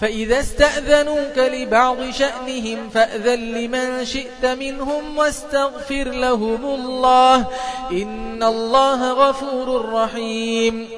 فإذا استأذنوك لبعض شأنهم فأذن لمن شئت منهم واستغفر لهم الله إن الله غفور رحيم.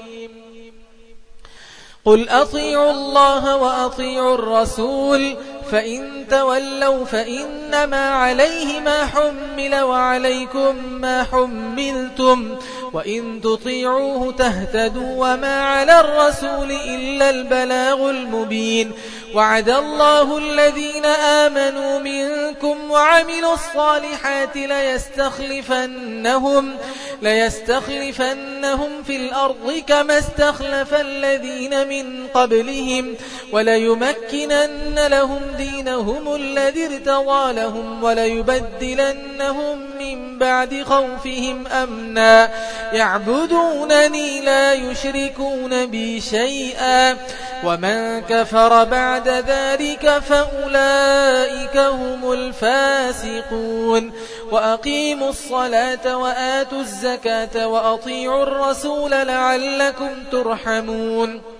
قل أطيعوا الله وأطيعوا الرسول فإن تولوا فإنما عليه ما حمل وعليكم ما حملتم وإن تطيعوه تهتدوا وما على الرسول إلا البلاغ المبين وعد الله الذين آمنوا منكم وعملوا الصالحات ليستخلفنهم ليستخلفنهم في الأرض كما استخلف الذين من قبلهم وليمكنن لهم دينهم الذي ارتضى لهم وليبدلنهم من بعد خوفهم أمنا. يعبدونني لا يشركون بي شيئا. ومن كفر بعد ذلك فأولئك هم الفاسقون. وأقيموا الصلاة وآتوا الزكاة وأطيعوا الرسول لعلكم ترحمون.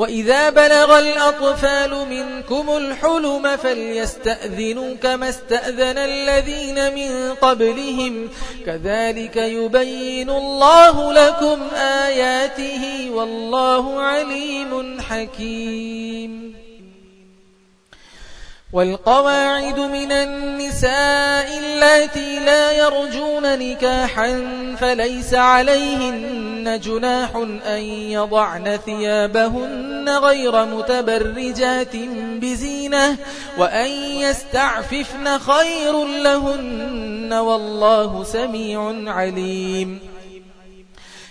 وإذا بلغ الأطفال منكم الحلم فليستأذنوا كما استأذن الذين من قبلهم كذلك يبين الله لكم آياته والله عليم حكيم والقواعد من النساء اللاتي لا يرجون نكاحا فليس عليهن جناح أن يضعن ثيابهن غير متبرجات بزينة وأن يستعففن خير لهن والله سميع عليم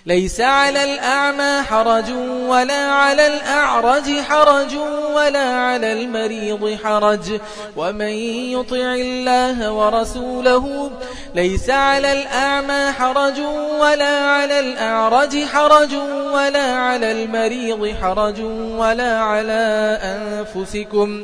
ليس على الأعمى حرج ولا على الأعرج حرج ولا على المريض حرج. ومن يطع الله ورسوله ليس على الأعمى حرج ولا على الأعرج حرج ولا على المريض حرج ولا على أنفسكم.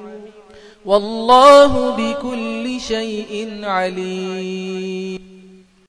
والله بكل شيء عليم.